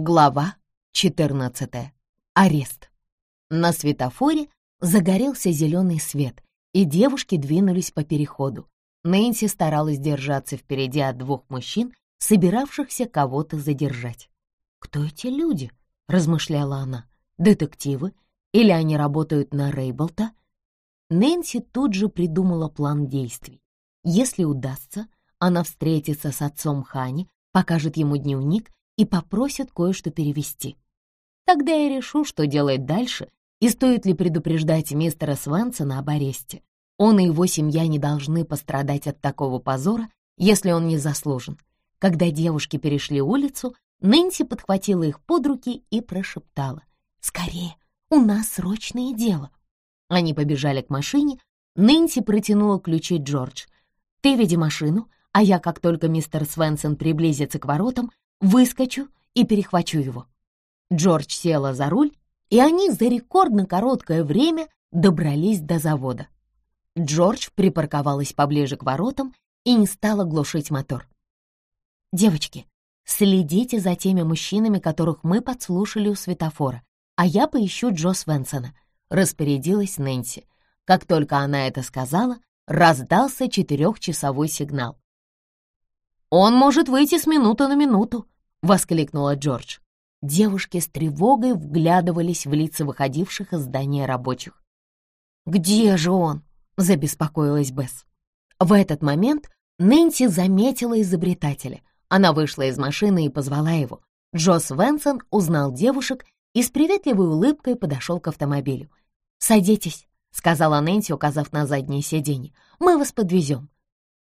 Глава 14. Арест. На светофоре загорелся зеленый свет, и девушки двинулись по переходу. Нэнси старалась держаться впереди от двух мужчин, собиравшихся кого-то задержать. «Кто эти люди?» — размышляла она. «Детективы? Или они работают на Рейблта?» Нэнси тут же придумала план действий. Если удастся, она встретится с отцом Хани, покажет ему дневник и попросят кое-что перевести. Тогда я решу, что делать дальше и стоит ли предупреждать мистера Свенсона об аресте. Он и его семья не должны пострадать от такого позора, если он не заслужен. Когда девушки перешли улицу, Нэнси подхватила их под руки и прошептала. «Скорее, у нас срочное дело». Они побежали к машине. Нэнси протянула ключи Джордж. «Ты веди машину, а я, как только мистер Свенсон приблизится к воротам, выскочу и перехвачу его». Джордж села за руль, и они за рекордно короткое время добрались до завода. Джордж припарковалась поближе к воротам и не стала глушить мотор. «Девочки, следите за теми мужчинами, которых мы подслушали у светофора, а я поищу Джо Свенсона», — распорядилась Нэнси. Как только она это сказала, раздался четырехчасовой сигнал. «Он может выйти с минуты на минуту», — воскликнула Джордж. Девушки с тревогой вглядывались в лица выходивших из здания рабочих. «Где же он?» — забеспокоилась Бесс. В этот момент Нэнси заметила изобретателя. Она вышла из машины и позвала его. Джос Венсон узнал девушек и с приветливой улыбкой подошел к автомобилю. «Садитесь», — сказала Нэнси, указав на заднее сиденье. «Мы вас подвезем».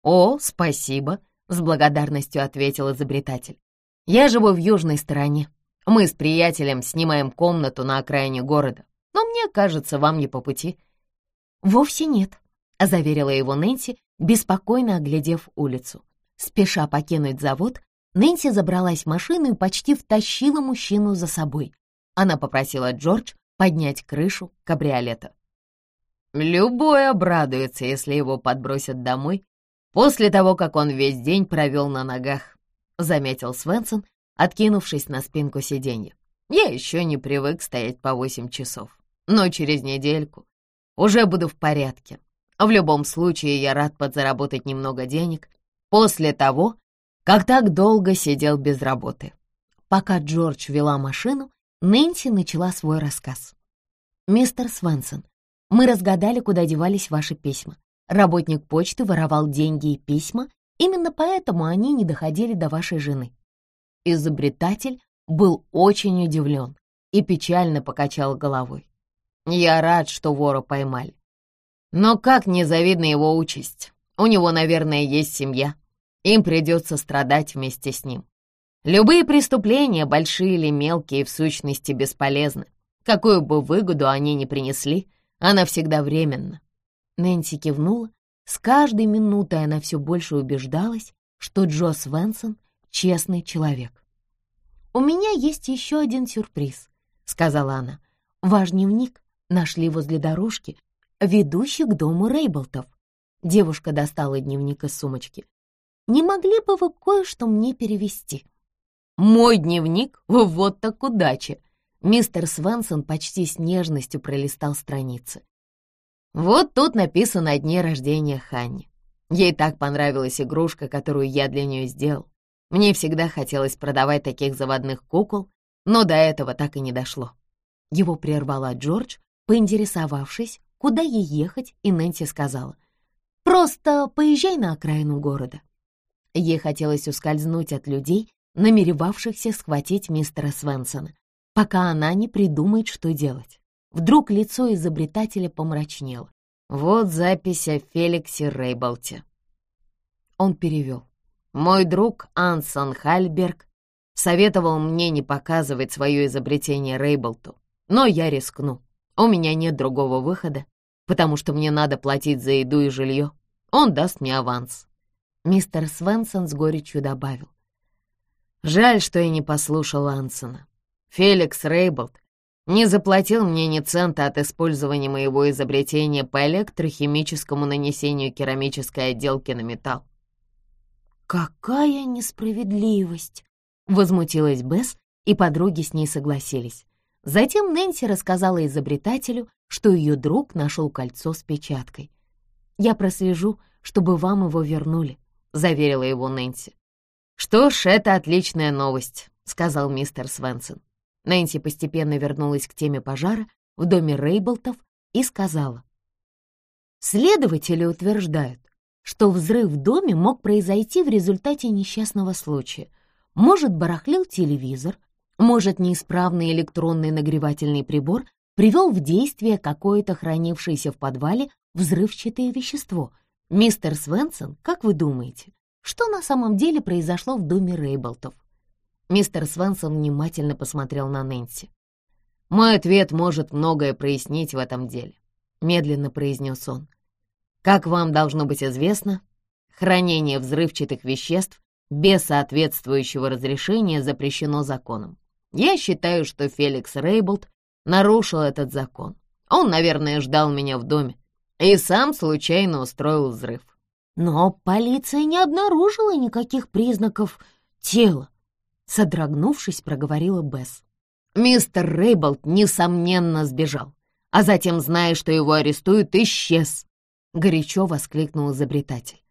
«О, спасибо», — с благодарностью ответил изобретатель. «Я живу в южной стороне. Мы с приятелем снимаем комнату на окраине города, но мне кажется, вам не по пути». «Вовсе нет», — заверила его Нэнси, беспокойно оглядев улицу. Спеша покинуть завод, Нэнси забралась в машину и почти втащила мужчину за собой. Она попросила Джордж поднять крышу кабриолета. «Любой обрадуется, если его подбросят домой после того, как он весь день провел на ногах», — заметил Свенсон, откинувшись на спинку сиденья. «Я еще не привык стоять по восемь часов, но через недельку уже буду в порядке. В любом случае, я рад подзаработать немного денег после того, как так долго сидел без работы». Пока Джордж вела машину, Нэнси начала свой рассказ. «Мистер Свенсон, мы разгадали, куда девались ваши письма. Работник почты воровал деньги и письма, именно поэтому они не доходили до вашей жены. Изобретатель был очень удивлен и печально покачал головой. «Я рад, что вора поймали. Но как незавидна его участь. У него, наверное, есть семья. Им придется страдать вместе с ним. Любые преступления, большие или мелкие, в сущности бесполезны. Какую бы выгоду они ни принесли, она всегда временна». Нэнси кивнула. С каждой минутой она все больше убеждалась, что Джо Свенсон — честный человек. «У меня есть еще один сюрприз», — сказала она. «Ваш дневник нашли возле дорожки, ведущей к дому Рейблтов». Девушка достала дневник из сумочки. «Не могли бы вы кое-что мне перевести?» «Мой дневник? Вот так удача!» Мистер Свенсон почти с нежностью пролистал страницы. «Вот тут написано о дне рождения Ханни. Ей так понравилась игрушка, которую я для нее сделал. Мне всегда хотелось продавать таких заводных кукол, но до этого так и не дошло. Его прервала Джордж, поинтересовавшись, куда ей ехать, и Нэнси сказала, «Просто поезжай на окраину города». Ей хотелось ускользнуть от людей, намеревавшихся схватить мистера Свенсона, пока она не придумает, что делать. Вдруг лицо изобретателя помрачнело. «Вот запись о Феликсе Рейболте». Он перевел. Мой друг Ансон Хальберг советовал мне не показывать свое изобретение Рейблту, но я рискну. У меня нет другого выхода, потому что мне надо платить за еду и жилье. Он даст мне аванс. Мистер Свенсон с горечью добавил. Жаль, что я не послушал Ансона. Феликс Рейблт не заплатил мне ни цента от использования моего изобретения по электрохимическому нанесению керамической отделки на металл. «Какая несправедливость!» — возмутилась Бесс, и подруги с ней согласились. Затем Нэнси рассказала изобретателю, что ее друг нашел кольцо с печаткой. «Я прослежу, чтобы вам его вернули», — заверила его Нэнси. «Что ж, это отличная новость», — сказал мистер Свенсон. Нэнси постепенно вернулась к теме пожара в доме Рейблтов и сказала. «Следователи утверждают, что взрыв в доме мог произойти в результате несчастного случая. Может, барахлил телевизор, может, неисправный электронный нагревательный прибор привел в действие какое-то хранившееся в подвале взрывчатое вещество. Мистер Свенсон, как вы думаете, что на самом деле произошло в доме Рейблтов? Мистер Свенсон внимательно посмотрел на Нэнси. «Мой ответ может многое прояснить в этом деле», — медленно произнес он. «Как вам должно быть известно, хранение взрывчатых веществ без соответствующего разрешения запрещено законом. Я считаю, что Феликс Рейблд нарушил этот закон. Он, наверное, ждал меня в доме и сам случайно устроил взрыв. Но полиция не обнаружила никаких признаков тела. Содрогнувшись, проговорила Бесс. Мистер Рейблд, несомненно, сбежал, а затем, зная, что его арестуют, исчез. Горячо воскликнул изобретатель.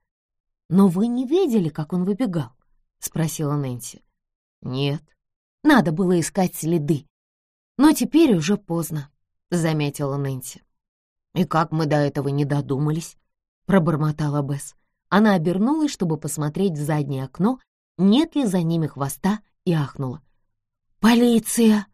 «Но вы не видели, как он выбегал?» — спросила Нэнси. «Нет», надо было искать следы. Но теперь уже поздно, — заметила Нэнси. «И как мы до этого не додумались?» — пробормотала Бесс. Она обернулась, чтобы посмотреть в заднее окно, нет ли за ними хвоста, и ахнула. «Полиция!»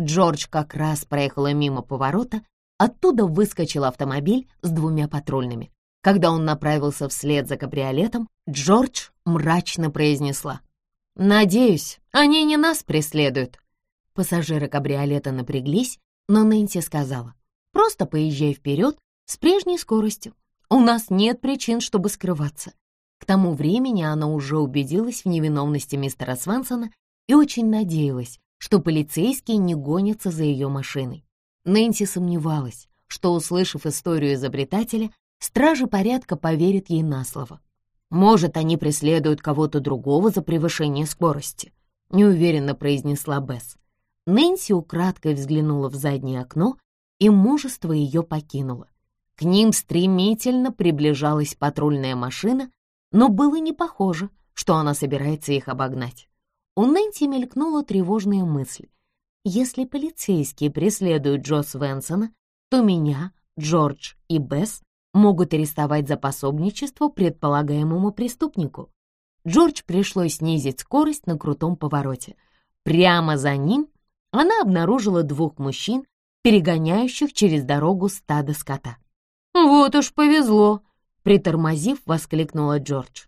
Джордж как раз проехала мимо поворота, оттуда выскочил автомобиль с двумя патрульными. Когда он направился вслед за кабриолетом, Джордж мрачно произнесла. «Надеюсь, они не нас преследуют». Пассажиры кабриолета напряглись, но Нэнси сказала, «Просто поезжай вперед с прежней скоростью. У нас нет причин, чтобы скрываться». К тому времени она уже убедилась в невиновности мистера Свенсона и очень надеялась, что полицейские не гонятся за ее машиной. Нэнси сомневалась, что, услышав историю изобретателя, стражи порядка поверят ей на слово. Может, они преследуют кого-то другого за превышение скорости», — неуверенно произнесла Бесс. Нэнси украдкой взглянула в заднее окно, и мужество ее покинуло. К ним стремительно приближалась патрульная машина, но было не похоже, что она собирается их обогнать. У Нэнси мелькнула тревожная мысль. Если полицейские преследуют Джо Свенсона, то меня, Джордж и Бесс могут арестовать за пособничество предполагаемому преступнику. Джордж пришлось снизить скорость на крутом повороте. Прямо за ним она обнаружила двух мужчин, перегоняющих через дорогу стадо скота. «Вот уж повезло!» — притормозив, воскликнула Джордж.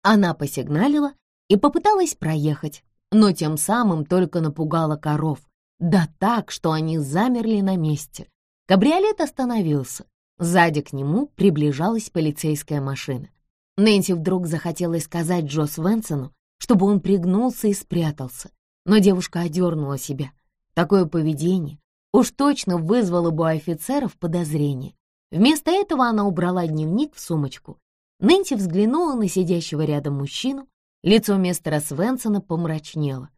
Она посигналила и попыталась проехать, но тем самым только напугала коров, да так, что они замерли на месте. Кабриолет остановился, Сзади к нему приближалась полицейская машина. Нэнси вдруг захотелось сказать Джо Свенсону, чтобы он пригнулся и спрятался, но девушка одернула себя. Такое поведение уж точно вызвало бы у офицеров подозрение. Вместо этого она убрала дневник в сумочку. Нэнси взглянула на сидящего рядом мужчину, лицо мистера Свенсона помрачнело.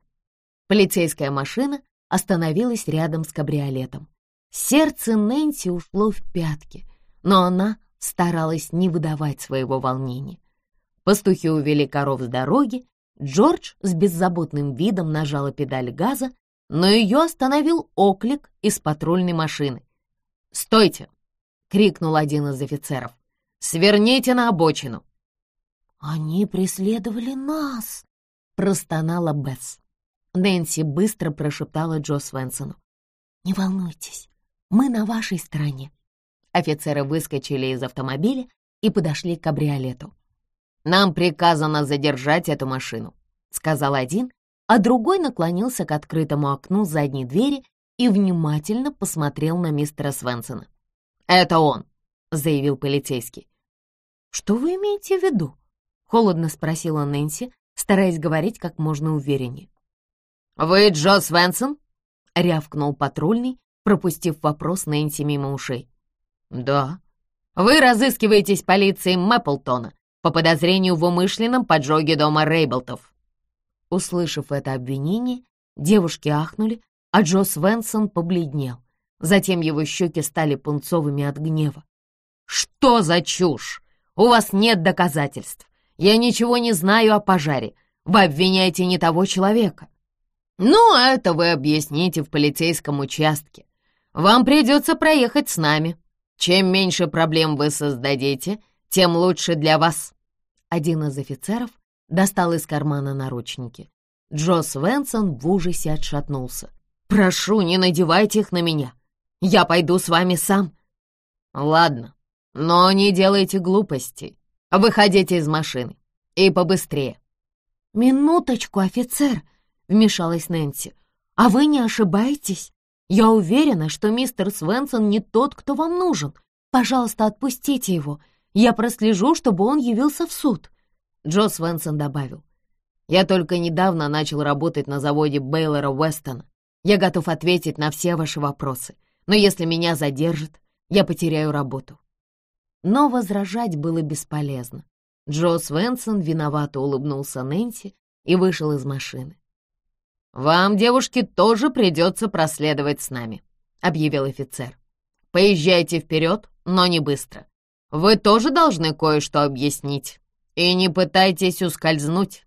Полицейская машина остановилась рядом с кабриолетом. Сердце Нэнси ушло в пятки, но она старалась не выдавать своего волнения. Пастухи увели коров с дороги, Джордж с беззаботным видом нажала педаль газа, но ее остановил оклик из патрульной машины. «Стойте!» — крикнул один из офицеров. «Сверните на обочину!» «Они преследовали нас!» — простонала Бесс. Нэнси быстро прошептала Джо Свенсону. «Не волнуйтесь, мы на вашей стороне». Офицеры выскочили из автомобиля и подошли к кабриолету. «Нам приказано задержать эту машину», — сказал один, а другой наклонился к открытому окну задней двери и внимательно посмотрел на мистера Свенсона. «Это он», — заявил полицейский. «Что вы имеете в виду?» — холодно спросила Нэнси, стараясь говорить как можно увереннее. «Вы Джо Свенсон?» — рявкнул патрульный, пропустив вопрос Нэнси мимо ушей. «Да». «Вы разыскиваетесь полицией Мэпплтона по подозрению в умышленном поджоге дома Рейблтов». Услышав это обвинение, Девушки ахнули, а Джо Свенсон побледнел. Затем его щеки стали пунцовыми от гнева. «Что за чушь? У вас нет доказательств. Я ничего не знаю о пожаре. Вы обвиняете не того человека. Ну, это вы объясните в полицейском участке. Вам придется проехать с нами. Чем меньше проблем вы создадите, тем лучше для вас». Один из офицеров достал из кармана наручники. Джо Свенсон в ужасе отшатнулся. «Прошу, не надевайте их на меня. Я пойду с вами сам». «Ладно, но не делайте глупостей. Выходите из машины. И побыстрее». «Минуточку, офицер», — вмешалась Нэнси. «А вы не ошибаетесь? Я уверена, что мистер Свенсон не тот, кто вам нужен. Пожалуйста, отпустите его. Я прослежу, чтобы он явился в суд». Джо Свенсон добавил. «Я только недавно начал работать на заводе Бейлора Уэстона. Я готов ответить на все ваши вопросы, но если меня задержат, я потеряю работу». Но возражать было бесполезно. Джо Свенсон виновато улыбнулся Нэнси и вышел из машины. «Вам, девушки, тоже придется проследовать с нами», — объявил офицер. «Поезжайте вперед, но не быстро. Вы тоже должны кое-что объяснить. И не пытайтесь ускользнуть».